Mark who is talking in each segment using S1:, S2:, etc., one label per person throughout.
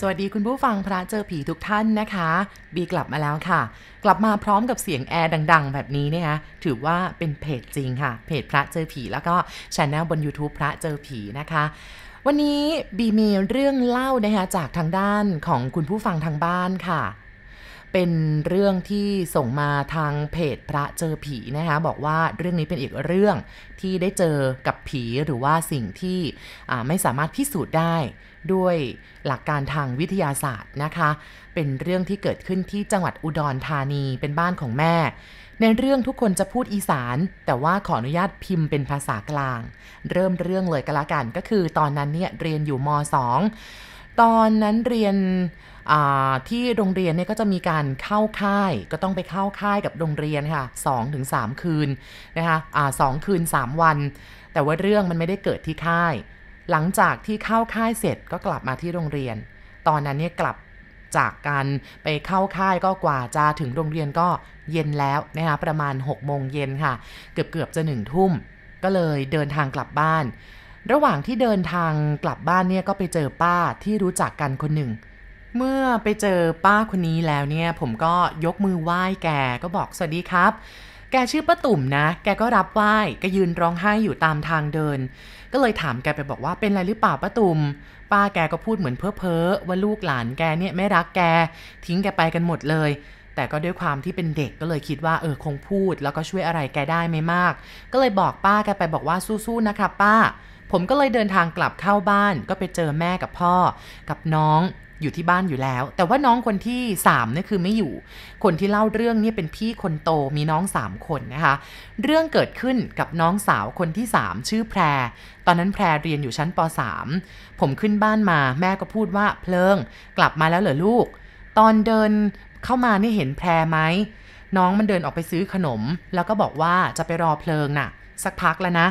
S1: สวัสดีคุณผู้ฟังพระเจอผีทุกท่านนะคะ บีกลับมาแล้วค่ะ กลับมาพร้อมกับเสียงแอร์ดัง ๆ แบบนี้นะคะถือว่าเป็นเพจจริงค่ะ เพจพระเจอผีแล้วก็ช anel บน YouTube พระเจอผีนะคะ วันนี้บีมีเรื่องเล่านะคะจากทางด้านของคุณผู้ฟังทางบ้านค่ะ เป็นเรื่องที่ส่งมาทางเพจพระเจอผีนะคะบอกว่าเรื่องนี้เป็นอีกเรื่องที่ได้เจอกับผีหรือว่าสิ่งที่ไม่สามารถพิสูจน์ได้ด้วยหลักการทางวิทยาศาสตร์นะคะ เป็นเรื่องที่เกิดขึ้นที่จังหวัดอุดรธานีเป็นบ้านของแม่ ในเรื่องทุกคนจะพูดอีสาน แต่ว่าขออนุญาตพิมพ์เป็นภาษากลาง เริ่มเรื่องเลยก็แล้วกันก็คือตอนนั้นเนี่ยเรียนอยู่ม .2 ตอนนั้นเรียนที่โรงเรียนเนี่ยก็จะมีการเข้าค่าย ก็ต้องไปเข้าค่ายกับโรงเรียนค่ะ2-3คืนนะคะะสองคืน 3 วัน แต่ว่าเรื่องมันไม่ได้เกิดที่ค่าย หลังจากที่เข้าค่ายเสร็จก็กลับมาที่โรงเรียน ตอนนั้นเนี่ยกลับจากการไปเข้าค่ายก็กว่าจะถึงโรงเรียนก็เย็นแล้วนะคะประมาณ6โมงเย็นค่ะ เกือบเกือบจะหนึ่งทุ่ม ก็เลยเดินทางกลับบ้าน ระหว่างที่เดินทางกลับบ้านเนี่ยก็ไปเจอป้าที่รู้จักกันคนหนึ่ง เมื่อไปเจอป้าคนนี้แล้วเนี่ย ผมก็ยกมือไหว้แกก็บอกสวัสดีครับ แกชื่อป้าตุ่มนะ แกก็รับไหว้ก็ยืนร้องไห้อยู่ตามทางเดิน ก็เลยถามแกไปบอกว่าเป็นอะไรหรือเปล่าป้าตุ่มป้าแกก็พูดเหมือนเพ้อเพ้อว่าลูกหลานแกเนี่ยไม่รักแก ทิ้งแกไปกันหมดเลยแต่ก็ด้วยความที่เป็นเด็กก็เลยคิดว่าเออคงพูด แล้วก็ช่วยอะไรแกได้ไม่มาก ก็เลยบอกป้าแกไปบอกว่าสู้ๆนะครับป้า ผมก็เลยเดินทางกลับเข้าบ้าน ก็ไปเจอแม่กับพ่อ กับน้องอยู่ที่บ้านอยู่แล้ว แต่ว่าน้องคนที่3นี่คือไม่อยู่ คนที่เล่าเรื่องนี่เป็นพี่คนโตมีน้อง 3 คนนะคะ เรื่องเกิดขึ้นกับน้องสาวคนที่ 3 ชื่อแพร ตอนนั้นแพรเรียนอยู่ชั้นป .3 ผมขึ้นบ้านมาแม่ก็พูดว่าเพลิง กลับมาแล้วเหรอลูก ตอนเดินเข้ามานี่เห็นแพรไหมน้องมันเดินออกไปซื้อขนม แล้วก็บอกว่าจะไปรอเพลิงน่ะ สักพักแล้วนะ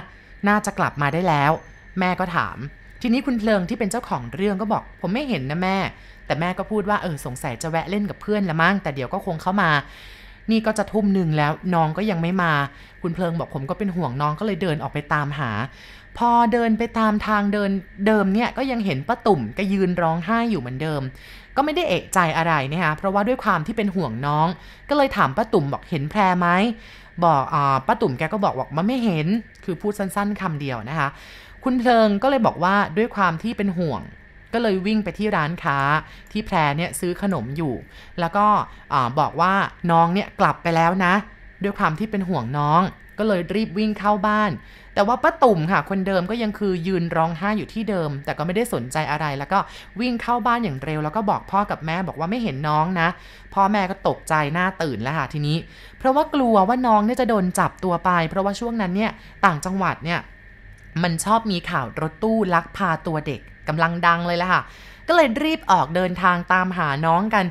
S1: น่าจะกลับมาได้แล้ว แม่ก็ถาม ทีนี้คุณเพลิงที่เป็นเจ้าของเรื่องก็บอก ผมไม่เห็นนะแม่ แต่แม่ก็พูดว่าเออสงสัยจะแวะเล่นกับเพื่อนละมั้งแต่เดี๋ยวก็คงเข้ามา นี่ก็จะทุ่มหนึ่งแล้วน้องก็ยังไม่มา คุณเพลิงบอกผมก็เป็นห่วงน้องก็เลยเดินออกไปตามหา พอเดินไปตามทางเดินเดิมเนี่ยก็ยังเห็นป้าตุ่มก็ยืนร้องไห้อยู่เหมือนเดิม ก็ไม่ได้เอะใจอะไรนะคะเพราะว่าด้วยความที่เป็นห่วงน้อง ก็เลยถามป้าตุ่มบอกเห็นแพรไหมบอกอ่าป้าตุ่มแกก็บอกบอกมาไม่เห็น คือพูดสั้นๆคำเดียวนะคะ คุณเพลิงก็เลยบอกว่าด้วยความที่เป็นห่วงก็เลยวิ่งไปที่ร้านค้าที่แพรเนี่ยซื้อขนมอยู่ แล้วก็บอกว่าน้องเนี่ยกลับไปแล้วนะ ด้วยความที่เป็นห่วงน้อง ก็เลยรีบวิ่งเข้าบ้าน แต่ว่าป้าตุ่มค่ะ คนเดิมก็ยังคือยืนร้องไห้อยู่ที่เดิม แต่ก็ไม่ได้สนใจอะไร แล้วก็วิ่งเข้าบ้านอย่างเร็ว แล้วก็บอกพ่อกับแม่บอกว่าไม่เห็นน้องนะ พ่อแม่ก็ตกใจหน้าตื่นแล้วค่ะทีนี้ เพราะว่ากลัวว่าน้องเนี่ยจะโดนจับตัวไป เพราะว่าช่วงนั้นเนี่ยต่างจังหวัดเนี่ยมันชอบมีข่าวรถตู้ลักพาตัวเด็กกำลังดังเลยละค่ะ ก็เลยรีบออกเดินทางตามหาน้องกัน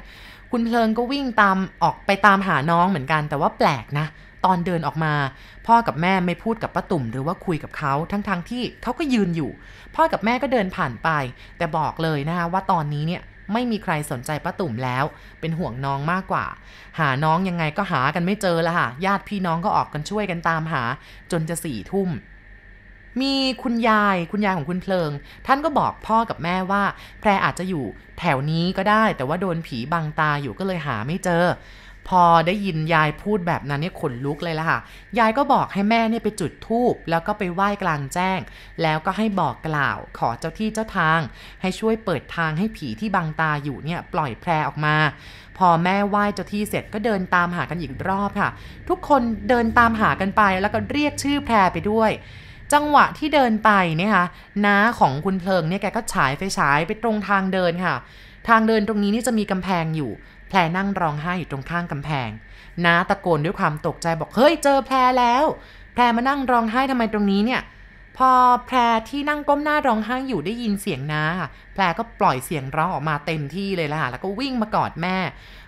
S1: คุณเพลิงก็วิ่งตามออกไปตามหาน้องเหมือนกัน แต่ว่าแปลกนะ ตอนเดินออกมา พ่อกับแม่ไม่พูดกับป้าตุ่มหรือว่าคุยกับเขาทั้งๆทที่เขาก็ยืนอยู่ พ่อกับแม่ก็เดินผ่านไป แต่บอกเลยนะคะว่าตอนนี้เนี่ยไม่มีใครสนใจป้าตุ่มแล้ว เป็นห่วงน้องมากกว่า หาน้องยังไงก็หากันไม่เจอละค่ะ ญาติพี่น้องก็ออกกันช่วยกันตามหา จนจะสี่ทุ่ม มีคุณยาย คุณยายของคุณเพลิง ท่านก็บอกพ่อกับแม่ว่า แพรอาจจะอยู่แถวนี้ก็ได้ แต่ว่าโดนผีบังตาอยู่ก็เลยหาไม่เจอ พอได้ยินยายพูดแบบนั้นเนี่ยขนลุกเลยละค่ะ ยายก็บอกให้แม่เนี่ยไปจุดธูปแล้วก็ไปไหว้กลางแจ้ง แล้วก็ให้บอกกล่าว ขอเจ้าที่เจ้าทาง ให้ช่วยเปิดทางให้ผีที่บังตาอยู่เนี่ยปล่อยแพรออกมา พอแม่ไหว้เจ้าที่เสร็จก็เดินตามหากันอีกรอบค่ะ ทุกคนเดินตามหากันไปแล้วก็เรียกชื่อแพรไปด้วยจังหวะที่เดินไปเนี่ยค่ะน้าของคุณเพลิงเนี่ยแกก็ฉายไฟฉายไปตรงทางเดินค่ะ ทางเดินตรงนี้นี่จะมีกำแพงอยู่ แพรนั่งร้องไห้อยู่ตรงข้างกำแพง น้าตะโกนด้วยความตกใจบอก เฮ้ยเจอแพรแล้ว แพรมานั่งร้องไห้ทำไมตรงนี้เนี่ย พอแพรที่นั่งก้มหน้าร้องไห้อยู่ได้ยินเสียงน้าแพรก็ปล่อยเสียงร้องออกมาเต็มที่เลยล่ะ แล้วก็วิ่งมากอดแม่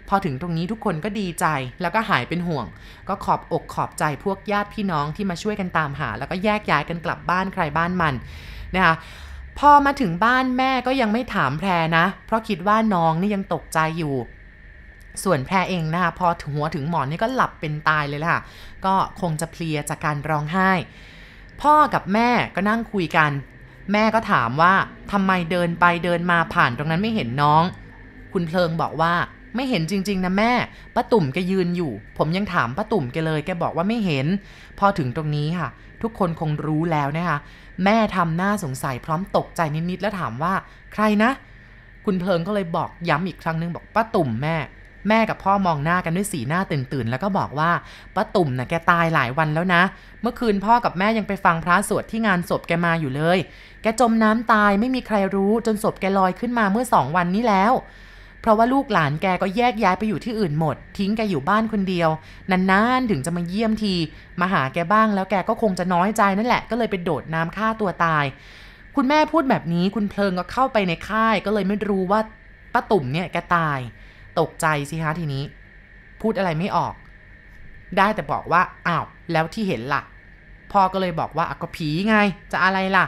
S1: พอถึงตรงนี้ทุกคนก็ดีใจ แล้วก็หายเป็นห่วง ก็ขอบอกขอบใจพวกญาติพี่น้องที่มาช่วยกันตามหา แล้วก็แยกย้ายกันกลับบ้านใครบ้านมันนะคะพอมาถึงบ้านแม่ก็ยังไม่ถามแพรนะ เพราะคิดว่าน้องนี่ยังตกใจอยู่ ส่วนแพรเองนะคะพอถึงหัวถึงหมอนนี่ก็หลับเป็นตายเลยล่ะ ก็คงจะเพลียจากการร้องไห้ พ่อกับแม่ก็นั่งคุยกัน แม่ก็ถามว่าทำไมเดินไปเดินมาผ่านตรงนั้นไม่เห็นน้อง คุณเพลิงบอกว่าไม่เห็นจริง ๆ นะแม่ป้าตุ่มแกยืนอยู่ ผมยังถามป้าตุ่มแกเลยแกบอกว่าไม่เห็น พอถึงตรงนี้ค่ะ ทุกคนคงรู้แล้วนะคะ แม่ทำหน้าสงสัยพร้อมตกใจนิดๆแล้วถามว่า ใครนะ คุณเพลิงก็เลยบอกย้ำอีกครั้งนึงบอกป้าตุ่มแม่ แม่กับพ่อมองหน้ากันด้วยสีหน้าตื่นๆแล้วก็บอกว่าป้าตุ่มนะ่ะแกตายหลายวันแล้วนะ เมื่อคืนพ่อกับแม่ยังไปฟังพระสวดที่งานศพแกมาอยู่เลย แกจมน้ำตายไม่มีใครรู้จนศพแกลอยขึ้นมาเมื่อสองวันนี้แล้ว เพราะว่าลูกหลานแกก็แยกย้ายไปอยู่ที่อื่นหมด ทิ้งแกอยู่บ้านคนเดียวนานๆถึงจะมาเยี่ยมที มาหาแกบ้างแล้วแกก็คงจะน้อยใจนั่นแหละก็เลยไปโดดน้ำฆ่าตัวตาย คุณแม่พูดแบบนี้คุณเพลิงก็เข้าไปในค่ายก็เลยไม่รู้ว่าป้าตุ่มเนี่ยแกตาย ตกใจสิฮะทีนี้ พูดอะไรไม่ออก ได้แต่บอกว่าอ้าวแล้วที่เห็นละ่ะ พ่อก็เลยบอกว่าก็ผีไงจะอะไรล่ะ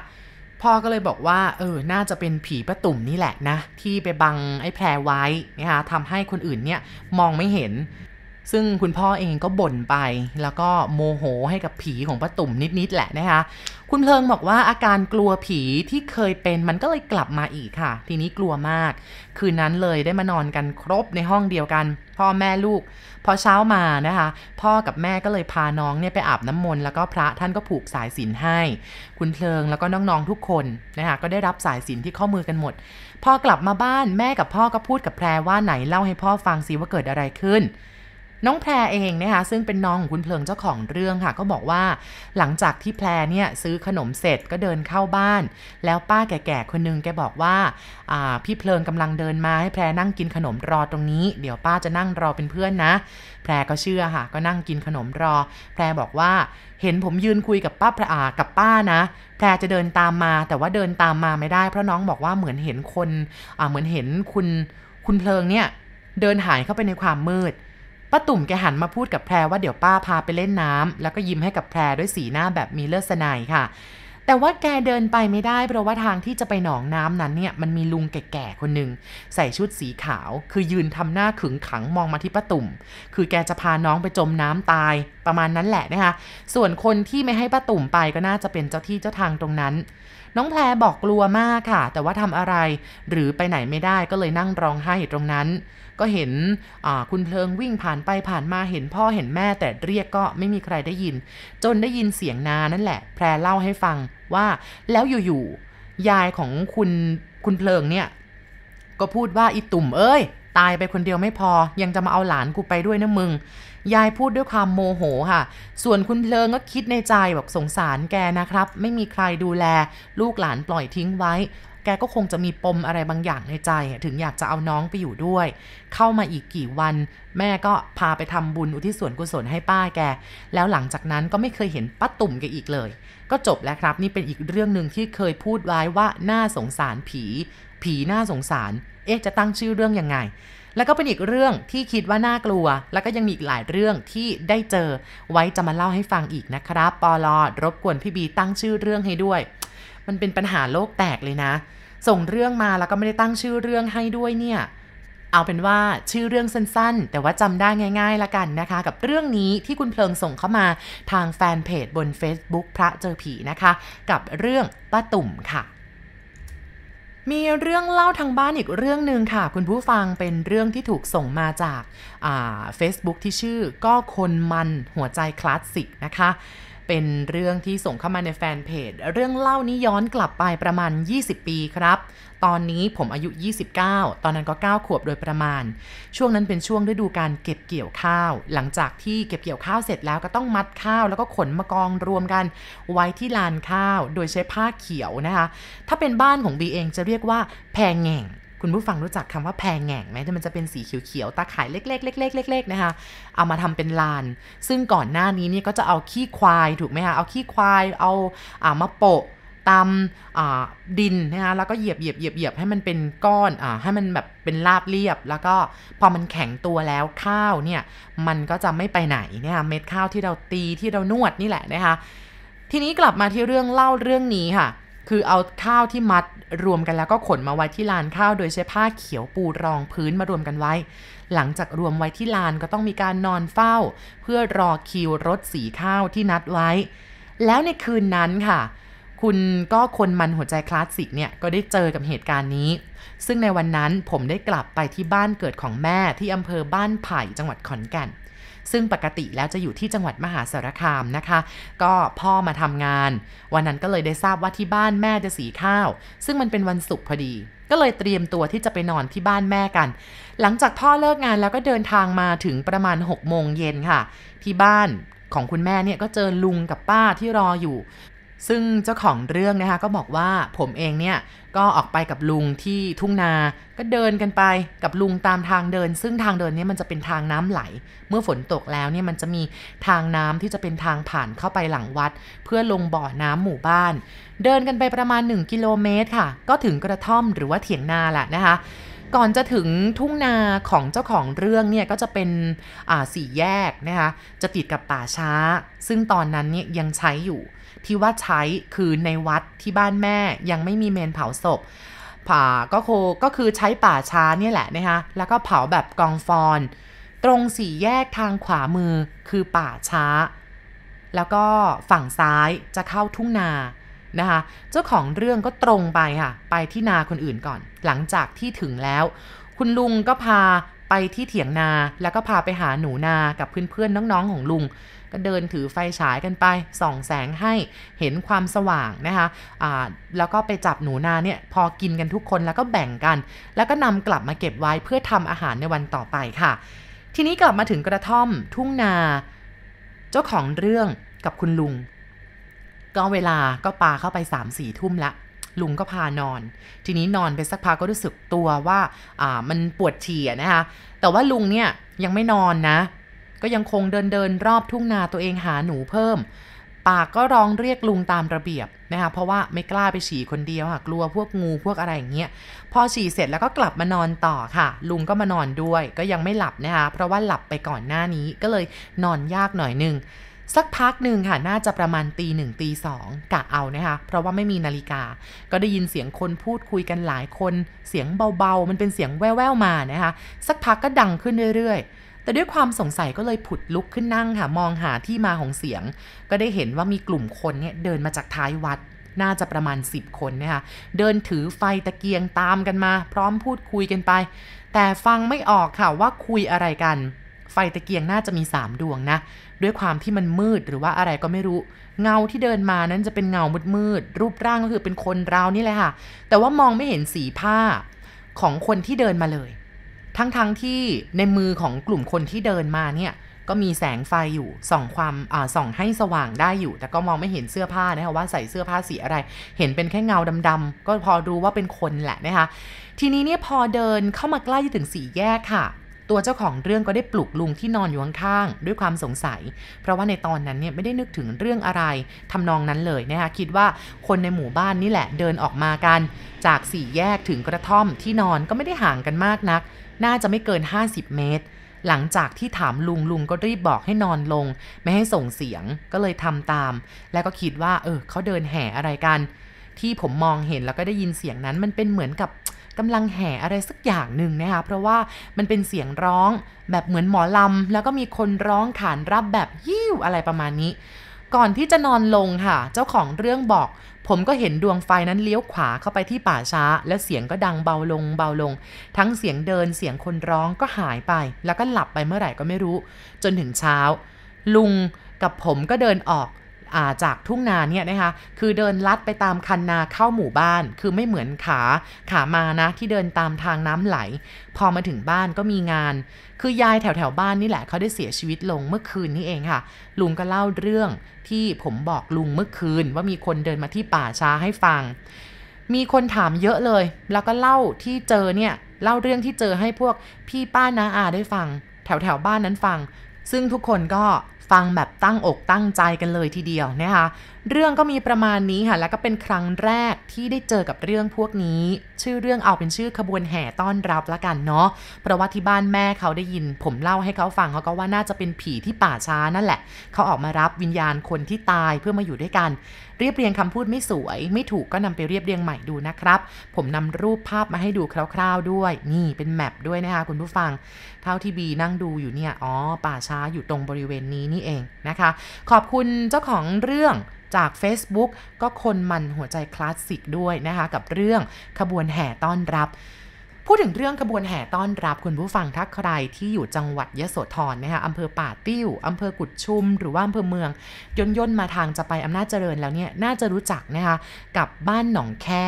S1: พ่อก็เลยบอกว่า เออ น่าจะเป็นผีประตุ่มนี่แหละนะ ที่ไปบังไอ้แพรไว้นะคะทำให้คนอื่นเนี่ยมองไม่เห็น ซึ่งคุณพ่อเองก็บ่นไป แล้วก็โมโหให้กับผีของป้าตุ่มนิดๆแหละนะคะ คุณเพลิงบอกว่าอาการกลัวผีที่เคยเป็นมันก็เลยกลับมาอีกค่ะ ทีนี้กลัวมาก คืนนั้นเลยได้มานอนกันครบในห้องเดียวกัน พ่อแม่ลูก พอเช้ามานะคะ พ่อกับแม่ก็เลยพาน้องเนี่ยไปอาบน้ำมนต์แล้วก็พระท่านก็ผูกสายสินให้ คุณเพลิงแล้วก็น้องๆทุกคนนะคะก็ได้รับสายสินที่ข้อมือกันหมด พอกลับมาบ้านแม่กับพ่อก็พูดกับแพรว่าไหนเล่าให้พ่อฟังซิว่าเกิดอะไรขึ้น น้องแพรเองนะคะซึ่งเป็นน้องของคุณเพลิงเจ้าของเรื่องค่ะ ก็บอกว่า หลังจากที่แพรเนี่ยซื้อขนมเสร็จก็เดินเข้าบ้าน แล้วป้าแก่ๆคนนึงแกบอกว่าพี่เพลิงกำลังเดินมาให้แพรนั่งกินขนมรอตรงนี้ เดี๋ยวป้าจะนั่งรอเป็นเพื่อนนะ แพรก็เชื่อค่ะ ก็นั่งกินขนมรอ แพรบอกว่าเห็นผมยืนคุยกับป้าพระอากับป้านะ แพรจะเดินตามมา แต่ว่าเดินตามมาไม่ได้ เพราะน้องบอกว่าเหมือนเห็นคนเหมือนเห็นคุณคุณเพลิงเนี่ยเดินหายเข้าไปในความมืด ป้าตุ่มแกหันมาพูดกับแพรว่าเดี๋ยวป้าพาไปเล่นน้ำแล้วก็ยิ้มให้กับแพรด้วยสีหน้าแบบมีเลือดสนายค่ะ แต่ว่าแกเดินไปไม่ได้เพราะว่าทางที่จะไปหนองน้ำนั้นเนี่ยมันมีลุงแก่ๆคนหนึ่งใส่ชุดสีขาว คือยืนทำหน้าขึงขังมองมาที่ป้าตุ่ม คือแกจะพาน้องไปจมน้ำตายประมาณนั้นแหละนะคะ ส่วนคนที่ไม่ให้ป้าตุ่มไปก็น่าจะเป็นเจ้าที่เจ้าทางตรงนั้นน้องแพรบอกกลัวมากค่ะ แต่ว่าทำอะไร หรือไปไหนไม่ได้ก็เลยนั่งร้องไห้ตรงนั้น ก็เห็นคุณเพลิงวิ่งผ่านไปผ่านมาเห็นพ่อเห็นแม่แต่เรียกก็ไม่มีใครได้ยิน จนได้ยินเสียงนานั่นแหละ แพรเล่าให้ฟังว่าแล้วอยู่ๆยายของคุณคุณเพลิงเนี่ย ก็พูดว่าอีตุ่มเอ้ย ตายไปคนเดียวไม่พอ ยังจะมาเอาหลานกูไปด้วยนะมึงยายพูดด้วยความโมโหค่ะ ส่วนคุณเพลิงก็คิดในใจบอกสงสารแกนะครับ ไม่มีใครดูแล ลูกหลานปล่อยทิ้งไว้ แกก็คงจะมีปมอะไรบางอย่างในใจ ถึงอยากจะเอาน้องไปอยู่ด้วย เข้ามาอีกกี่วัน แม่ก็พาไปทำบุญอุทิศส่วนกุศลให้ป้าแก แล้วหลังจากนั้นก็ไม่เคยเห็นป้าตุ่มแกอีกเลย ก็จบแล้วครับ นี่เป็นอีกเรื่องหนึ่งที่เคยพูดไว้ว่าน่าสงสารผี ผีน่าสงสาร เอ๊ะจะตั้งชื่อเรื่องยังไงแล้วก็เป็นอีกเรื่องที่คิดว่าน่ากลัว แล้วก็ยังมีอีกหลายเรื่องที่ได้เจอ ไว้จะมาเล่าให้ฟังอีกนะครับ ปอลอรบกวนพี่บีตั้งชื่อเรื่องให้ด้วย มันเป็นปัญหาโลกแตกเลยนะ ส่งเรื่องมาแล้วก็ไม่ได้ตั้งชื่อเรื่องให้ด้วยเนี่ยเอาเป็นว่าชื่อเรื่องสั้นๆ แต่ว่าจำได้ง่ายๆละกันนะคะ กับเรื่องนี้ที่คุณเพลิงส่งเข้ามาทางแฟนเพจบน Facebook พระเจอผีนะคะ กับเรื่องป้าตุ่มค่ะ มีเรื่องเล่าทางบ้านอีกเรื่องหนึ่งค่ะ คุณผู้ฟังเป็นเรื่องที่ถูกส่งมาจากเฟซบุ๊กที่ชื่อก็คนมันหัวใจคลาสสิกนะคะ เป็นเรื่องที่ส่งเข้ามาในแฟนเพจ เรื่องเล่านี้ย้อนกลับไปประมาณ 20 ปีครับ ตอนนี้ผมอายุ 29 ตอนนั้นก็ 9 ขวบโดยประมาณ ช่วงนั้นเป็นช่วงฤดูการเก็บเกี่ยวข้าว หลังจากที่เก็บเกี่ยวข้าวเสร็จแล้วก็ต้องมัดข้าว แล้วก็ขนมากองรวมกัน ไว้ที่ลานข้าว โดยใช้ผ้าเขียวนะคะ ถ้าเป็นบ้านของบีเองจะเรียกว่าแพงแง่ง คุณผู้ฟังรู้จักคำว่าแพงแง่งไหมที่มันจะเป็นสีเขียวๆตาข่ายเล็กๆเล็กๆเล็กๆนะคะ เอามาทำเป็นลาน ซึ่งก่อนหน้านี้นี่ก็จะเอาขี้ควายถูกไหมคะเอาขี้ควายเอาอามาโปะตามดินนะคะแล้วก็เหยียบเหยียบเหยียบเหยียบให้มันเป็นก้อนอให้มันแบบเป็นราบเรียบ แล้วก็พอมันแข็งตัวแล้วข้าวเนี่ยมันก็จะไม่ไปไหนนะคะเม็ดข้าวที่เราตีที่เรานวดนี่แหละนะคะทีนี้กลับมาที่เรื่องเล่าเรื่องนี้ค่ะ คือเอาข้าวที่มัดรวมกันแล้วก็ขนมาไว้ที่ลานข้าวโดยใช้ผ้าเขียวปูรองพื้นมารวมกันไว้ หลังจากรวมไว้ที่ลานก็ต้องมีการนอนเฝ้า เพื่อรอคิวรถสีข้าวที่นัดไว้ แล้วในคืนนั้นค่ะ คุณก็คนมันหัวใจคลาสสิกเนี่ยก็ได้เจอกับเหตุการณ์นี้ ซึ่งในวันนั้นผมได้กลับไปที่บ้านเกิดของแม่ที่อำเภอบ้านไผ่จังหวัดขอนแก่น ซึ่งปกติแล้วจะอยู่ที่จังหวัดมหาสารคามนะคะ ก็พ่อมาทำงาน วันนั้นก็เลยได้ทราบว่าที่บ้านแม่จะสีข้าว ซึ่งมันเป็นวันศุกร์พอดี ก็เลยเตรียมตัวที่จะไปนอนที่บ้านแม่กัน หลังจากพ่อเลิกงานแล้วก็เดินทางมาถึงประมาณ6โมงเย็นค่ะ ที่บ้านของคุณแม่เนี่ยก็เจอลุงกับป้าที่รออยู่ ซึ่งเจ้าของเรื่องนะคะก็บอกว่าผมเองเนี่ยก็ออกไปกับลุงที่ทุ่งนา ก็เดินกันไปกับลุงตามทางเดิน ซึ่งทางเดินนี้มันจะเป็นทางน้ำไหล เมื่อฝนตกแล้วเนี่ยมันจะมีทางน้ำที่จะเป็นทางผ่านเข้าไปหลังวัด เพื่อลงบ่อน้ำหมู่บ้าน เดินกันไปประมาณ 1 กิโลเมตรค่ะ ก็ถึงกระท่อมหรือว่าเถียงนาแหละนะคะก่อนจะถึงทุ่งนาของเจ้าของเรื่องเนี่ยก็จะเป็นสี่แยกนะคะจะติดกับป่าช้า ซึ่งตอนนั้นเนี่ยยังใช้อยู่ ที่ว่าใช้คือในวัดที่บ้านแม่ยังไม่มีเมนเผาศพผ่าก็โคก็คือใช้ป่าช้าเนี่ยแหละนะคะแล้วก็เผาแบบกองฟอน ตรงสี่แยกทางขวามือคือป่าช้า แล้วก็ฝั่งซ้ายจะเข้าทุ่งนานะคะเจ้าของเรื่องก็ตรงไปค่ะ ไปที่นาคนอื่นก่อน หลังจากที่ถึงแล้ว คุณลุงก็พาไปที่เถียงนาแล้วก็พาไปหาหนูนากับเพื่อนๆนน้องๆของลุง ก็เดินถือไฟฉายกันไปส่องแสงให้เห็นความสว่างนะคะอ่าแล้วก็ไปจับหนูนาเนี่ยพอกินกันทุกคนแล้วก็แบ่งกัน แล้วก็นำกลับมาเก็บไว้เพื่อทำอาหารในวันต่อไปค่ะ ทีนี้กลับมาถึงกระท่อมทุ่งนา เจ้าของเรื่องกับคุณลุง ก็เวลาก็ปาเข้าไป3ามสี่ทุ่มละลุงก็พานอน ทีนี้นอนไปสักพักก็รู้สึกตัวว่า อ่า มันปวดฉี่นะคะ แต่ว่าลุงเนี่ยยังไม่นอนนะ ก็ยังคงเดินเดินรอบทุ่งนาตัวเองหาหนูเพิ่ม ปากก็ร้องเรียกลุงตามระเบียบนะคะเพราะว่าไม่กล้าไปฉี่คนเดียวค่ะ กลัวพวกงูพวกอะไรอย่างเงี้ยพอฉี่เสร็จแล้วก็กลับมานอนต่อค่ะ ลุงก็มานอนด้วย ก็ยังไม่หลับนะคะเพราะว่าหลับไปก่อนหน้านี้ก็เลยนอนยากหน่อยนึงสักพักหนึ่งค่ะ น่าจะประมาณตีหนึ่งตีสองกะเอานะคะ เพราะว่าไม่มีนาฬิกา ก็ได้ยินเสียงคนพูดคุยกันหลายคน เสียงเบาๆ มันเป็นเสียงแว่วๆมานะคะ สักพักก็ดังขึ้นเรื่อยๆ แต่ด้วยความสงสัยก็เลยผุดลุกขึ้นนั่งค่ะมองหาที่มาของเสียง ก็ได้เห็นว่ามีกลุ่มคนเนี่ยเดินมาจากท้ายวัดน่าจะประมาณ 10 คนเนี่ยค่ะเดินถือไฟตะเกียงตามกันมา พร้อมพูดคุยกันไป แต่ฟังไม่ออกค่ะว่าคุยอะไรกัน ไฟตะเกียงน่าจะมี 3 ดวงนะ ด้วยความที่มันมืดหรือว่าอะไรก็ไม่รู้ เงาที่เดินมานั้นจะเป็นเงามืดๆรูปร่างก็คือเป็นคนเรานี่แหละค่ะ แต่ว่ามองไม่เห็นสีผ้าของคนที่เดินมาเลย ทั้งๆทที่ในมือของกลุ่มคนที่เดินมาเนี่ยก็มีแสงไฟอยู่ส่องความอ่าส่องให้สว่างได้อยู่ แต่ก็มองไม่เห็นเสื้อผ้านะคะว่าใส่เสื้อผ้าสีอะไร เห็นเป็นแค่เงาดำๆก็พอรู้ว่าเป็นคนแหละนะคะทีนี้เนี่ยพอเดินเข้ามาใกล้ถึงสี่แยกค่ะ ตัวเจ้าของเรื่องก็ได้ปลุกลุงที่นอนอยู่ข้างๆด้วยความสงสัย เพราะว่าในตอนนั้นเนี่ยไม่ได้นึกถึงเรื่องอะไรทำนองนั้นเลยนะคะคิดว่าคนในหมู่บ้านนี่แหละเดินออกมากัน จากสี่แยกถึงกระท่อมที่นอนก็ไม่ได้ห่างกันมากนัก น่าจะไม่เกิน 50 เมตร หลังจากที่ถามลุงลุงก็รีบบอกให้นอนลง ไม่ให้ส่งเสียงก็เลยทำตาม แล้วก็คิดว่า เออเขาเดินแห่อะไรกัน ที่ผมมองเห็นแล้วก็ได้ยินเสียงนั้นมันเป็นเหมือนกับกำลังแห่อะไรสักอย่างหนึ่งนะคะเพราะว่ามันเป็นเสียงร้องแบบเหมือนหมอลำ แล้วก็มีคนร้องขานรับแบบยิ้วอะไรประมาณนี้ ก่อนที่จะนอนลงค่ะ เจ้าของเรื่องบอก ผมก็เห็นดวงไฟนั้นเลี้ยวขวาเข้าไปที่ป่าช้า แล้วเสียงก็ดังเบาลงเบาลง ทั้งเสียงเดินเสียงคนร้องก็หายไป แล้วก็หลับไปเมื่อไหร่ก็ไม่รู้ จนถึงเช้า ลุงกับผมก็เดินออก จากทุ่งนาเนี่ยนะคะคือเดินลัดไปตามคันนาเข้าหมู่บ้าน คือไม่เหมือนขาขามานะที่เดินตามทางน้ำไหล พอมาถึงบ้านก็มีงาน คือยายแถวแถวบ้านนี่แหละเขาได้เสียชีวิตลงเมื่อคืนนี้เองค่ะ ลุงก็เล่าเรื่องที่ผมบอกลุงเมื่อคืน ว่ามีคนเดินมาที่ป่าช้าให้ฟัง มีคนถามเยอะเลย แล้วก็เล่าที่เจอเนี่ยเล่าเรื่องที่เจอให้พวกพี่ป้านาอาได้ฟัง แถวแถวบ้านนั้นฟัง ซึ่งทุกคนก็ ฟังแบบตั้งอกตั้งใจกันเลยทีเดียวนะคะ เรื่องก็มีประมาณนี้ค่ะ แล้วก็เป็นครั้งแรกที่ได้เจอกับเรื่องพวกนี้ ชื่อเรื่องเอาเป็นชื่อขบวนแห่ต้อนรับละกันเนาะ เพราะว่าที่บ้านแม่เขาได้ยิน ผมเล่าให้เขาฟังเขาก็ว่าน่าจะเป็นผีที่ป่าช้านั่นแหละ เขาออกมารับวิญญาณคนที่ตายเพื่อมาอยู่ด้วยกัน เรียบเรียงคำพูดไม่สวย ไม่ถูกก็นำไปเรียบเรียงใหม่ดูนะครับ ผมนำรูปภาพมาให้ดูคร่าว ๆด้วย นี่เป็นแมปด้วยนะคะคุณผู้ฟัง เท่าที่บีนั่งดูอยู่เนี่ย อ๋อ ป่าช้าอยู่ตรงบริเวณนี้นี่เองนะคะ ขอบคุณเจ้าของเรื่อง จาก Facebook ก็คนมันหัวใจคลาสสิกด้วยนะคะ กับเรื่องขบวนแห่ต้อนรับพูดถึงเรื่องขบวนแห่ต้อนรับคุณผู้ฟังถ้าใครที่อยู่จังหวัดยะโสธรนะคะอำเภอป่าติ้วอำเภอกุดชุม หรือว่าอำเภอเมืองย่นย่นมาทางจะไปอำนาจเจริญแล้วเนี่ยน่าจะรู้จักนะคะกับบ้านหนองแค่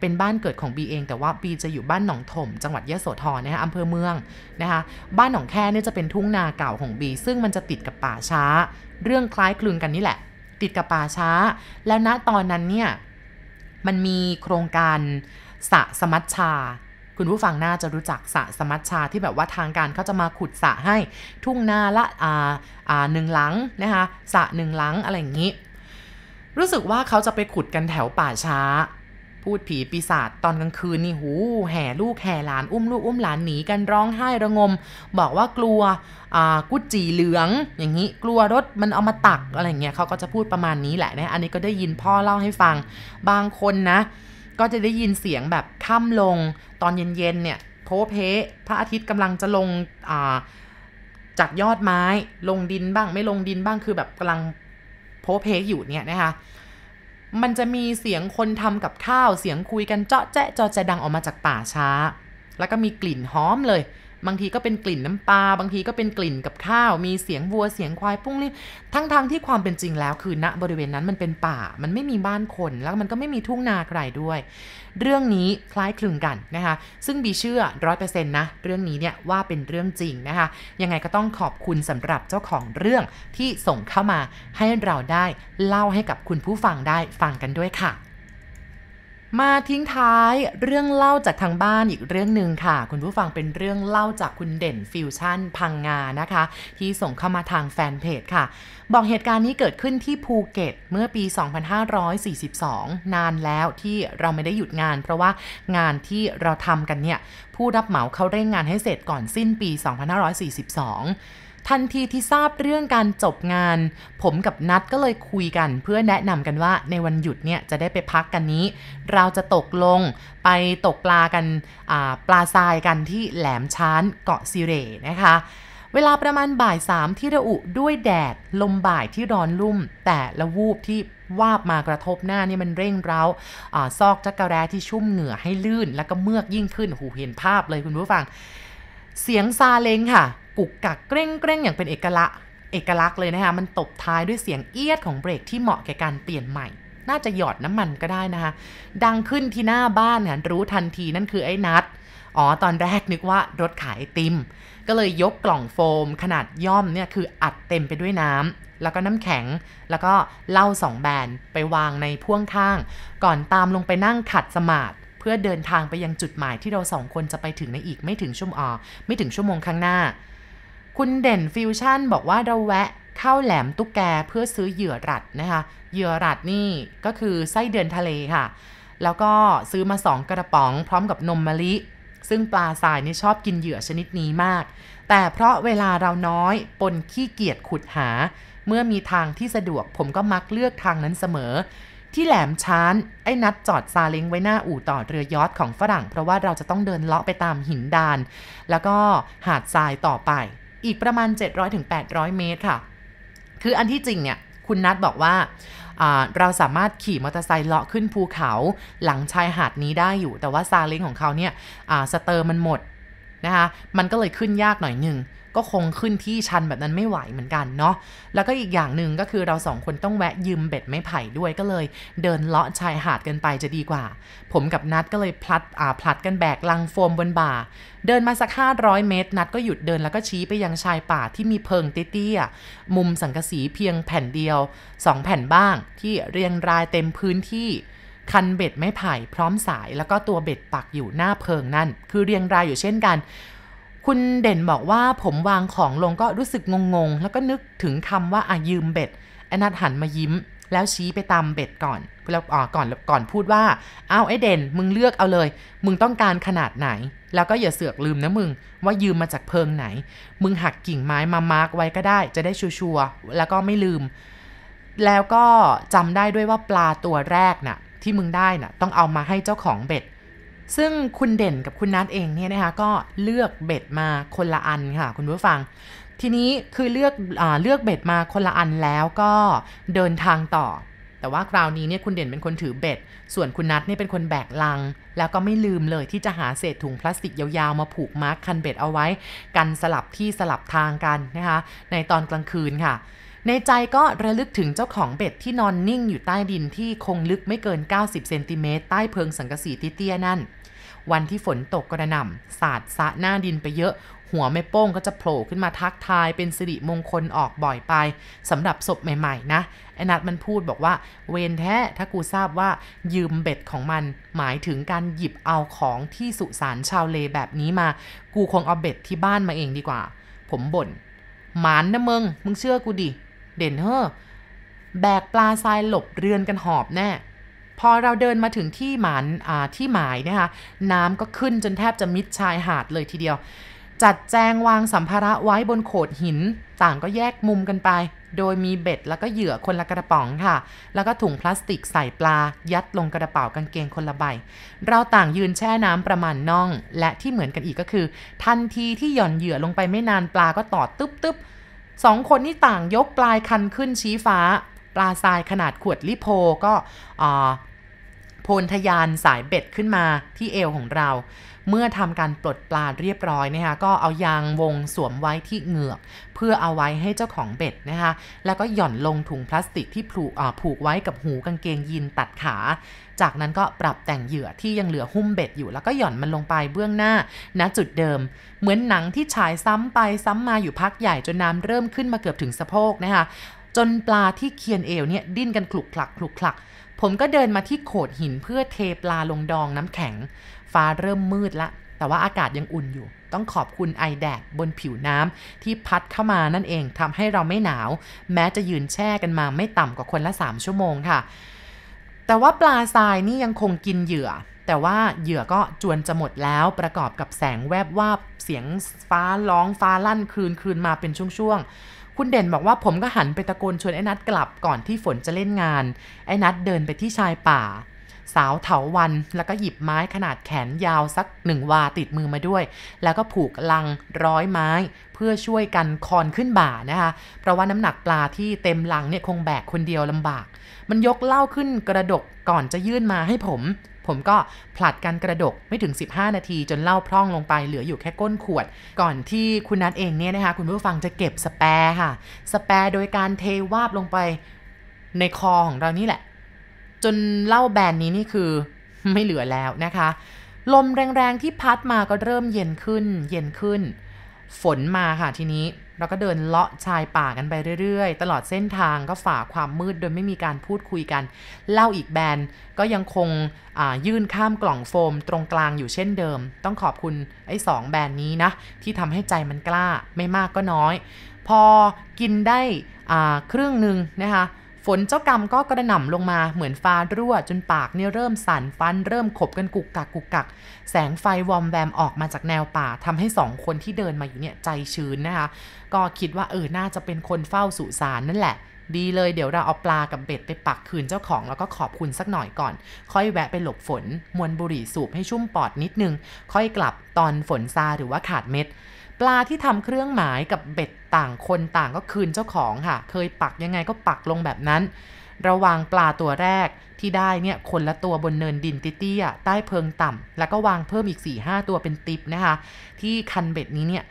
S1: เป็นบ้านเกิดของบีเอง แต่ว่าบีจะอยู่บ้านหนองถม จังหวัดยะโสธรนะคะอำเภอเมืองนะคะบ้านหนองแค่เนี่ยจะเป็นทุ่งนาเก่าของบี ซึ่งมันจะติดกับป่าช้า เรื่องคล้ายคลึงกันนี่แหละ ติดกับป่าช้า แล้วณตอนนั้นเนี่ยมันมีโครงการสะสมัชชา คุณผู้ฟังน่าจะรู้จักสะสมัชชาที่แบบว่าทางการเขาจะมาขุดสะให้ทุ่งนาละอ่าอ่าหนึ่งหลังนะคะสะหนึ่งหลังอะไรอย่างนี้ รู้สึกว่าเขาจะไปขุดกันแถวป่าช้า พูดผีปีศาจตอนกลางคืนนี่หูแห่ลูกแห่หลานอุ้มลูกอุ้มหลานหนีกันร้องไห้ระงม บอกว่ากลัวอ่ากุจีเหลืองอย่างนี้กลัวรถมันเอามาตักอะไรเงี้ยเขาก็จะพูดประมาณนี้แหละนะอันนี้ก็ได้ยินพ่อเล่าให้ฟัง บางคนนะ ก็จะได้ยินเสียงแบบค่ำลงตอนเย็นๆเนี่ยโพเพพระอาทิตย์กำลังจะลงจากยอดไม้ลงดินบ้างไม่ลงดินบ้างคือแบบกำลังโพเพอยู่เนี่ยนะคะ มันจะมีเสียงคนทำกับข้าว เสียงคุยกันเจาะแจ๊ะจอแจดังออกมาจากป่าช้า แล้วก็มีกลิ่นหอมเลย บางทีก็เป็นกลิ่นน้ำปลาบางทีก็เป็นกลิ่นกับข้าว มีเสียงวัวเสียงควายปุ้งลิ่ทั้งๆทที่ความเป็นจริงแล้วคือณบริเวณนั้นมันเป็นป่า มันไม่มีบ้านคนแล้วมันก็ไม่มีทุ่งนาใครด้วย เรื่องนี้คล้ายคลึงกันนะคะ ซึ่งบีเชื่อร้อยเปอร์เซ็นต์นะเรื่องนี้เนี่ยว่าเป็นเรื่องจริงนะคะ ยังไงก็ต้องขอบคุณสำหรับเจ้าของเรื่องที่ส่งเข้ามาให้เราได้เล่าให้กับคุณผู้ฟังได้ฟังกันด้วยค่ะ มาทิ้งท้ายเรื่องเล่าจากทางบ้านอีกเรื่องหนึ่งค่ะ คุณผู้ฟังเป็นเรื่องเล่าจากคุณเด่นฟิวชั่นพังงานะคะ ที่ส่งเข้ามาทางแฟนเพจค่ะ บอกเหตุการณ์นี้เกิดขึ้นที่ภูเก็ตเมื่อปี 2542 นานแล้วที่เราไม่ได้หยุดงาน เพราะว่างานที่เราทำกันเนี่ย ผู้รับเหมาเขาเร่งงานให้เสร็จก่อนสิ้นปี 2542 ทันทีที่ทราบเรื่องการจบงาน ผมกับนัดก็เลยคุยกัน เพื่อแนะนำกันว่าในวันหยุดเนี่ยจะได้ไปพักกันนี้ เราจะตกลงไปตกปลากันปลาทรายกันที่แหลมช้านเกาะซิเรนะคะเวลาประมาณบ่ายสามที่ระอุด้วยแดดลมบ่ายที่ร้อนลุ่ม แต่ละวูบที่วาบมากระทบหน้านี่มันเร่งเร้าซอกจักระแร้ที่ชุ่มเหงื่อให้ลื่น แล้วก็เมือกยิ่งขึ้นหูเห็นภาพเลยคุณผู้ฟัง เสียงซาเล้งค่ะ กุกกักเกร่งเกร่งอย่างเป็นเอกลักษณ์เอกลักษณ์เลยนะคะ มันตบท้ายด้วยเสียงเอียดของเบรกที่เหมาะแก่การเปลี่ยนใหม่ น่าจะหยอดน้ำมันก็ได้นะคะ ดังขึ้นที่หน้าบ้านเนี่ยรู้ทันทีนั่นคือไอ้นัด อ๋อ ตอนแรกนึกว่ารถขายไอติม ก็เลยยกกล่องโฟม ขนาดย่อมเนี่ยคืออัดเต็มไปด้วยน้ำ แล้วก็น้ำแข็ง แล้วก็เหล้าสองแบนไปวางในพ่วงข้าง ก่อนตามลงไปนั่งขัดสมาธิเพื่อเดินทางไปยังจุดหมายที่เราสองคนจะไปถึงในอีกไม่ถึงชั่วโมงไม่ถึงชั่วโมงข้างหน้า คุณเด่นฟิวชั่นบอกว่าเราแวะเข้าแหลมตุ๊กแกเพื่อซื้อเหยื่อรัดนะคะ เหยื่อรัดนี่ก็คือไส้เดือนทะเลค่ะ แล้วก็ซื้อมาสองกระป๋องพร้อมกับนมมะลิ ซึ่งปลาทรายนี่ชอบกินเหยื่อชนิดนี้มาก แต่เพราะเวลาเราน้อยปนขี้เกียจขุดหา เมื่อมีทางที่สะดวกผมก็มักเลือกทางนั้นเสมอ ที่แหลมช้านไอ้นัดจอดซาเล้งไว้หน้าอู่ต่อเรือยอทของฝรั่ง เพราะว่าเราจะต้องเดินเลาะไปตามหินดาน แล้วก็หาดทรายต่อไป อีกประมาณ 700-800 เมตรค่ะ คืออันที่จริงเนี่ยคุณนัทบอกว่าเราสามารถขี่มอเตอร์ไซค์เลาะขึ้นภูเขาหลังชายหาดนี้ได้อยู่ แต่ว่าซาเล้งของเขาเนี่ยสเตอร์มันหมดนะคะ มันก็เลยขึ้นยากหน่อยหนึ่ง ก็คงขึ้นที่ชันแบบนั้นไม่ไหวเหมือนกันเนาะแล้วก็อีกอย่างหนึ่งก็คือเราสองคนต้องแวะยืมเบ็ดไม้ไผ่ด้วยก็เลย เดินเลาะชายหาดกันไปจะดีกว่า ผมกับนัดก็เลยพลัดอ่าพลัดกันแบกลังโฟมบนบ่า เดินมาสักห้าร้อยเมตร นัดก็หยุดเดินแล้วก็ชี้ไปยังชายป่าที่มีเพิงเตี้ยๆมุมสังกะสีเพียงแผ่นเดียวสองแผ่นบ้างที่เรียงรายเต็มพื้นที่คันเบ็ดไม้ไผ่พร้อมสายแล้วก็ตัวเบ็ดปักอยู่หน้าเพิงนั่น คือเรียงรายอยู่เช่นกัน คุณเด่นบอกว่าผมวางของลงก็รู้สึกงงๆ แล้วก็นึกถึงคำว่าอายืมเบ็ดอนัดหันมายิ้ม แล้วชี้ไปตามเบ็ดก่อนแล้วอ่อก่อนก่อนพูดว่าเอาไอ้เด่น มึงเลือกเอาเลย มึงต้องการขนาดไหน แล้วก็อย่าเสือกลืมนะมึง ว่ายืมมาจากเพิงไหน มึงหักกิ่งไม้มา mark ไว้ก็ได้ จะได้ชัวร์แล้วก็ไม่ลืม แล้วก็จำได้ด้วยว่าปลาตัวแรกน่ะที่มึงได้น่ะต้องเอามาให้เจ้าของเบ็ด ซึ่งคุณเด่นกับคุณนัทเองเนี่ยนะคะก็เลือกเบ็ดมาคนละอันค่ะ คุณผู้ฟัง ทีนี้คือเลือกอเลือกเบ็ดมาคนละอันแล้วก็เดินทางต่อ แต่ว่าคราวนี้เนี่ยคุณเด่นเป็นคนถือเบ็ด ส่วนคุณนัทเนี่ยเป็นคนแบกลัง แล้วก็ไม่ลืมเลยที่จะหาเศษถุงพลาสติกยาวๆมาผูก mark คันเบ็ดเอาไว้ กันสลับที่สลับทางกันนะคะ ในตอนกลางคืนค่ะ ในใจก็ระลึกถึงเจ้าของเบ็ดที่นอนนิ่งอยู่ใต้ดินที่คงลึกไม่เกิน 90 เซนติเมตรใต้เพิงสังกะสีเตี้ยนั่น วันที่ฝนตกกระหน่ำสาดสะหน้าดินไปเยอะ หัวแม่โป้งก็จะโผล่ขึ้นมาทักทายเป็นสิริมงคลออกบ่อยไปสำหรับศพใหม่ๆ นะไอ้นัดมันพูดบอกว่า เวนแท้ถ้ากูทราบว่ายืมเบ็ดของมัน หมายถึงการหยิบเอาของที่สุสานชาวเลแบบนี้มา กูคงเอาเบ็ดที่บ้านมาเองดีกว่า ผมบน่นหมานนะมึงมึงเชื่อกูดิ เด่นเฮ้อแบกปลาทรายหลบเรือนกันหอบแน่พอเราเดินมาถึงที่หมานที่หมายนะคะน้ำก็ขึ้นจนแทบจะมิดชายหาดเลยทีเดียว จัดแจงวางสัมภาระไว้บนโขดหิน ต่างก็แยกมุมกันไป โดยมีเบ็ดแล้วก็เหยื่อคนละกระป๋องค่ะ แล้วก็ถุงพลาสติกใส่ปลา ยัดลงกระเป๋ากางเกงคนละใบ เราต่างยืนแช่น้ำประมาณน่อง และที่เหมือนกันอีกก็คือ ทันทีที่หย่อนเหยื่อลงไปไม่นานปลาก็ตอดตึ๊บตึ๊บ สองคนนี่ต่างยกปลายคันขึ้นชี้ฟ้า ปลาทรายขนาดขวดลิโพก็โพนทยานสายเบ็ดขึ้นมาที่เอวของเรา เมื่อทำการปลดปลาเรียบร้อยนะคะก็เอายางวงสวมไว้ที่เหงือก พื่อเอาไว้ให้เจ้าของเบ็ดนะคะ แล้วก็หย่อนลงถุงพลาสติกที่ผูกผูกไว้กับหูกางเกงยีนตัดขา จากนั้นก็ปรับแต่งเหยื่อที่ยังเหลือหุ้มเบ็ดอยู่ แล้วก็หย่อนมันลงไปเบื้องหน้าณจุดเดิม เหมือนหนังที่ฉายซ้ำไปซ้ำมาอยู่พักใหญ่จนน้ำเริ่มขึ้นมาเกือบถึงสะโพกนะคะจนปลาที่เคียนเอวเนี่ยดิ้นกันคลุกคลักคลุกคลัก ผมก็เดินมาที่โขดหินเพื่อเทปลาลงดองน้ำแข็ง ฟ้าเริ่มมืดละ แต่ว่าอากาศยังอุ่นอยู่ ต้องขอบคุณไอแดดบนผิวน้ำที่พัดเข้ามานั่นเองทำให้เราไม่หนาว แม้จะยืนแช่กันมาไม่ต่ำกว่าคนละ 3 ชั่วโมงค่ะ แต่ว่าปลาทรายนี่ยังคงกินเหยื่อ แต่ว่าเหยื่อก็จวนจะหมดแล้วประกอบกับแสงแวบวาบเสียงฟ้าร้องฟ้าลั่นคืนคืนมาเป็นช่วงๆคุณเด่นบอกว่าผมก็หันไปตะโกนชวนไอ้นัดกลับก่อนที่ฝนจะเล่นงาน ไอ้นัดเดินไปที่ชายป่า สาวเถาวัน แล้วก็หยิบไม้ขนาดแขนยาวสักหนึ่งวาติดมือมาด้วย แล้วก็ผูกลังร้อยไม้ เพื่อช่วยกันคอนขึ้นบ่านะคะ เพราะว่าน้ำหนักปลาที่เต็มลังเนี่ยคงแบกคนเดียวลำบาก มันยกเล่าขึ้นกระดกก่อนจะยื่นมาให้ผม ผมก็ผลัดกันกระดกไม่ถึง 15 นาทีจนเล่าพร่องลงไปเหลืออยู่แค่ก้นขวด ก่อนที่คุณนัทเองเนี่ยนะคะคุณผู้ฟังจะเก็บสแปร์ค่ะ สแปร์โดยการเทวาบลงไปในคอของเรานี่แหละ จนเล่าแบนนี้นี่คือไม่เหลือแล้วนะคะ ลมแรงๆที่พัดมาก็เริ่มเย็นขึ้น เย็นขึ้น ฝนมาค่ะทีนี้เราก็เดินเลาะชายป่ากันไปเรื่อยๆ ตลอดเส้นทางก็ฝ่าความมืดโดยไม่มีการพูดคุยกันเล่าอีกแบนก็ยังคงยื่นข้ามกล่องโฟมตรงกลางอยู่เช่นเดิม ต้องขอบคุณไอ้สองแบนนี้นะ ที่ทำให้ใจมันกล้าไม่มากก็น้อย พอกินได้ครึ่งหนึ่งนะคะ ฝนเจ้ากรรมก็กระหน่ำลงมาเหมือนฟ้ารั่วจนปากเนี่ยเริ่มสั่นฟันเริ่มขบกันกุกกักกุกกัก แสงไฟวอมแวมออกมาจากแนวป่าทำให้สองคนที่เดินมาอยู่เนี่ยใจชื้นนะคะ ก็คิดว่าเออน่าจะเป็นคนเฝ้าสุสานนั่นแหละ ดีเลยเดี๋ยวเราเอาปลากับเบ็ดไปปักคืนเจ้าของแล้วก็ขอบคุณสักหน่อยก่อน ค่อยแวะไปหลบฝนมวนบุหรี่สูบให้ชุ่มปอดนิดนึง ค่อยกลับตอนฝนซาหรือว่าขาดเม็ด ลาที่ทำเครื่องหมายกับเบ็ดต่างคนต่างก็คืนเจ้าของค่ะ เคยปักยังไงก็ปักลงแบบนั้น ระวางปลาตัวแรกที่ได้เนี่ยคนละตัวบนเนินดินเตี้ยใต้เพิงต่ำแล้วก็วางเพิ่มอีก4ี่ห้าตัวเป็นติปนะคะ ที่คันเบ็ดนี้เนี่ย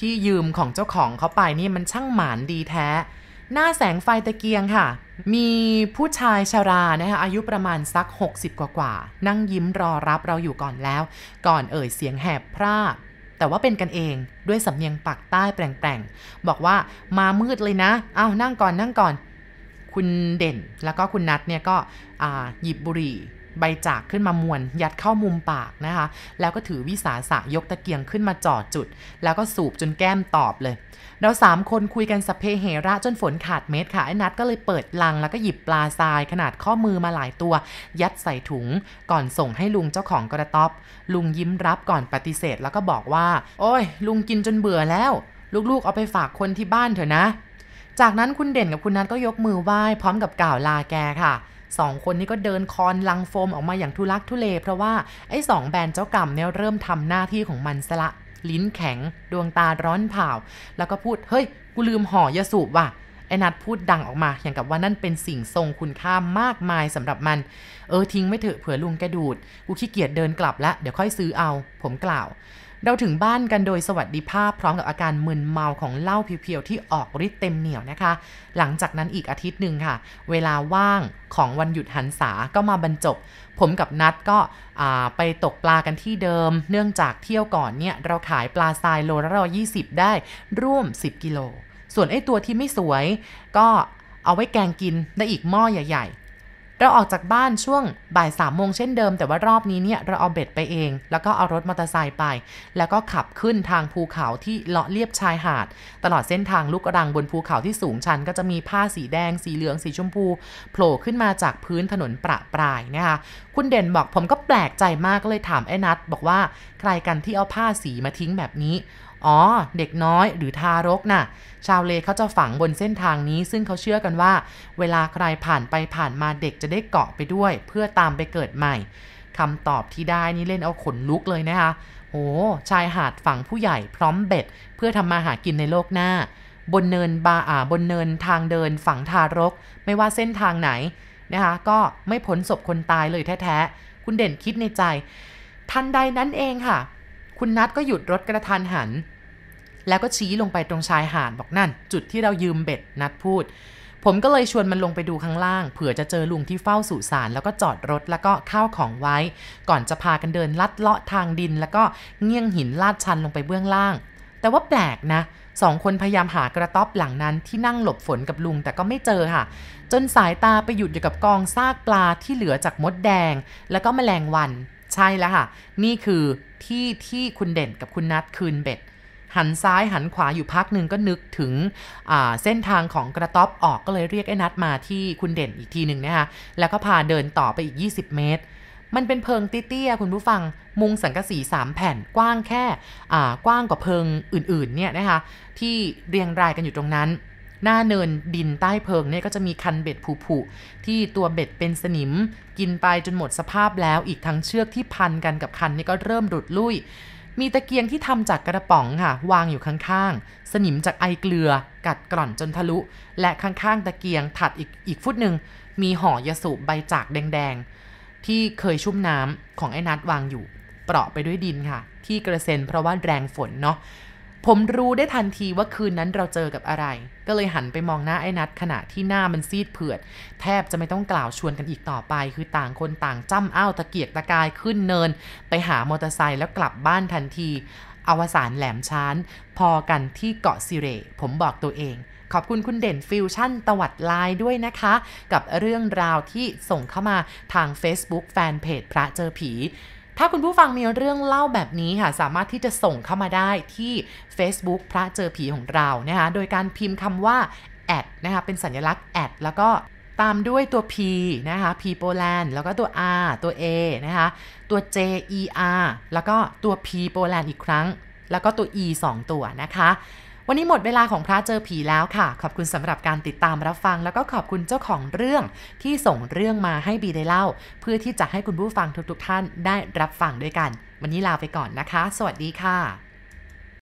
S1: ที่ยืมของเจ้าของเขาไปนี่มันช่างหมานดีแท้ หน้าแสงไฟตะเกียงค่ะ มีผู้ชายชารานะคะอายุประมาณสัก 60 กว่ากว่า นั่งยิ้มรอรับเราอยู่ก่อนแล้ว ก่อนเอ่ยเสียงแหบพร่า แต่ว่าเป็นกันเองด้วยสำเนียงปากใต้แปลงๆ บอกว่ามามืดเลยนะเอานั่งก่อนนั่งก่อน คุณเด่นแล้วก็คุณนัทเนี่ยก็หยิบบุหรี่ ใบจากขึ้นมามวน ยัดเข้ามุมปากนะคะ แล้วก็ถือวิสาสะยกตะเกียงขึ้นมาจอดจุด แล้วก็สูบจนแก้มตอบเลย เราสามคนคุยกันสเพเหระจนฝนขาดเม็ดค่ะไอ้นัดก็เลยเปิดลังแล้วก็หยิบปลาทรายขนาดข้อมือมาหลายตัว ยัดใส่ถุง ก่อนส่งให้ลุงเจ้าของกระต๊อบ ลุงยิ้มรับก่อนปฏิเสธ แล้วก็บอกว่า โอ้ย ลุงกินจนเบื่อแล้ว ลูกๆ เอาไปฝากคนที่บ้านเถอะนะ จากนั้นคุณเด่นกับคุณนัทก็ยกมือไหว้พร้อมกับกล่าวลาแกค่ะ สองคนนี้ก็เดินคอนลังโฟมออกมาอย่างทุลักทุเล เพราะว่าไอ้สองแบรนด์เจ้ากรรมเนี่ยเริ่มทำหน้าที่ของมันซะละ ลิ้นแข็ง ดวงตาร้อนเผาแล้วก็พูด เฮ้ย กูลืมห่อยาสูบว่ะ ไอ้นัดพูดดังออกมา อย่างกับว่านั่นเป็นสิ่งทรงคุณค่ามากมายสำหรับมัน เออทิ้งไม่เถอะเผื่อลุงแกดูด กูขี้เกียจเดินกลับแล้วเดี๋ยวค่อยซื้อเอา ผมกล่าว เราถึงบ้านกันโดยสวัสดิภาพพร้อมกับอาการมึนเมาของเหล้าเพียวๆที่ออกฤทธิ์เต็มเหนียวนะคะ หลังจากนั้นอีกอาทิตย์หนึ่งค่ะ เวลาว่างของวันหยุดหันษาก็มาบรรจบ ผมกับนัดก็ไปตกปลากันที่เดิม เนื่องจากเที่ยวก่อนเนี่ยเราขายปลาทรายโลละร้อยยี่สิบได้ร่วม 10 กิโล ส่วนไอ้ตัวที่ไม่สวย ก็เอาไว้แกงกินได้อีกหม้อใหญ่ ๆ เราออกจากบ้านช่วงบ่ายสามโมงเช่นเดิม แต่ว่ารอบนี้เนี่ยเราเอาเบ็ดไปเอง แล้วก็เอารถมอเตอร์ไซค์ไป แล้วก็ขับขึ้นทางภูเขาที่เลาะเลียบชายหาด ตลอดเส้นทางลูกรังบนภูเขาที่สูงชัน ก็จะมีผ้าสีแดง สีเหลือง สีชมพูโผล่ขึ้นมาจากพื้นถนนประปรายนะคะคุณเด่นบอกผมก็แปลกใจมากก็เลยถามไอ้นัทบอกว่าใครกันที่เอาผ้าสีมาทิ้งแบบนี้ อ๋อ เด็กน้อยหรือทารกน่ะ ชาวเลเขาจะฝังบนเส้นทางนี้ซึ่งเขาเชื่อกันว่า เวลาใครผ่านไปผ่านมาเด็กจะได้เกาะไปด้วย เพื่อตามไปเกิดใหม่คำตอบที่ได้นี่เล่นเอาขนลุกเลยนะคะโอ้ชายหาดฝั่งผู้ใหญ่พร้อมเบ็ด เพื่อทำมาหากินในโลกหน้า บนเนินบาอ่าบนเนินทางเดินฝั่งทารก ไม่ว่าเส้นทางไหนนะคะก็ไม่พ้นศพคนตายเลยแท้ๆ คุณเด่นคิดในใจ ทันใดนั้นเองค่ะ คุณนัทก็หยุดรถกระทันหัน แล้วก็ชี้ลงไปตรงชายหาดบอกนั่น จุดที่เรายืมเบ็ดนัดพูด ผมก็เลยชวนมันลงไปดูข้างล่าง เผื่อจะเจอลุงที่เฝ้าสุสานแล้วก็จอดรถแล้วก็ข้าวของไว้ ก่อนจะพากันเดินลัดเลาะทางดิน แล้วก็เงี้ยงหินลาดชันลงไปเบื้องล่าง แต่ว่าแปลกนะสองคนพยายามหากระต๊อบหลังนั้นที่นั่งหลบฝนกับลุงแต่ก็ไม่เจอค่ะ จนสายตาไปหยุดอยู่กับกองซากปลาที่เหลือจากมดแดง แล้วก็แมลงวัน ใช่แล้วค่ะ นี่คือที่ที่คุณเด่นกับคุณนัดคืนเบ็ด หันซ้ายหันขวาอยู่พักหนึ่งก็นึกถึงเส้นทางของกระต๊อบออกก็เลยเรียกไอ้นัดมาที่คุณเด่นอีกทีหนึ่งนะคะแล้วก็พาเดินต่อไปอีก 20 เมตรมันเป็นเพิงเตี้ยๆคุณผู้ฟัง มุงสังกะสีสามแผ่นกว้างแค่กว้างกว่าเพิงอื่นๆเนี่ยนะคะที่เรียงรายกันอยู่ตรงนั้น หน้าเนินดินใต้เพิงเนี่ยก็จะมีคันเบ็ดผุๆที่ตัวเบ็ดเป็นสนิม กินไปจนหมดสภาพแล้วอีกทั้งเชือกที่พันกันกับคันนี่ก็เริ่มหลุดลุ่ยมีตะเกียงที่ทำจากกระป๋องค่ะ วางอยู่ข้างๆ สนิมจากไอเกลือ กัดกร่อนจนทะลุ และข้างๆ ตะเกียงถัดอีกอีกฟุตหนึ่งมีห่อยาสูบใบจากแดงๆ ที่เคยชุ่มน้ำของไอ้นัดวางอยู่ เปราะไปด้วยดินค่ะ ที่กระเซ็นเพราะว่าแรงฝนเนาะ ผมรู้ได้ทันทีว่าคืนนั้นเราเจอกับอะไร ก็เลยหันไปมองหน้าไอ้นัดขณะที่หน้ามันซีดเผือด แทบจะไม่ต้องกล่าวชวนกันอีกต่อไป คือต่างคนต่างจ้ำอ้าวตะเกียกตะกายขึ้นเนิน ไปหามอเตอร์ไซค์แล้วกลับบ้านทันที อวสานแหลมช้าน พอกันที่เกาะสิเร ผมบอกตัวเองขอบคุณคุณเด่นฟิวชั่นตวัดลายด้วยนะคะ กับเรื่องราวที่ส่งเข้ามาทาง Facebook แฟนเพจพระเจอผี ถ้าคุณผู้ฟังมีเรื่องเล่าแบบนี้ค่ะ สามารถที่จะส่งเข้ามาได้ที่ Facebook พระเจอผีของเรานะคะ โดยการพิมพ์คำว่าat นะคะเป็นสัญลักษณ์ at แล้วก็ตามด้วยตัว P นะคะ P โปแลนด์แล้วก็ตัว R ตัว A นะคะ ตัว J E R แล้วก็ตัว P โปแลนด์อีกครั้ง แล้วก็ตัว E 2 ตัวนะคะ วันนี้หมดเวลาของพระเจอผีแล้วค่ะ ขอบคุณสำหรับการติดตามรับฟัง แล้วก็ขอบคุณเจ้าของเรื่องที่ส่งเรื่องมาให้บีได้เล่า เพื่อที่จะให้คุณผู้ฟังทุกๆท่านได้รับฟังด้วยกัน วันนี้ลาไปก่อนนะคะ สวัสดีค่ะ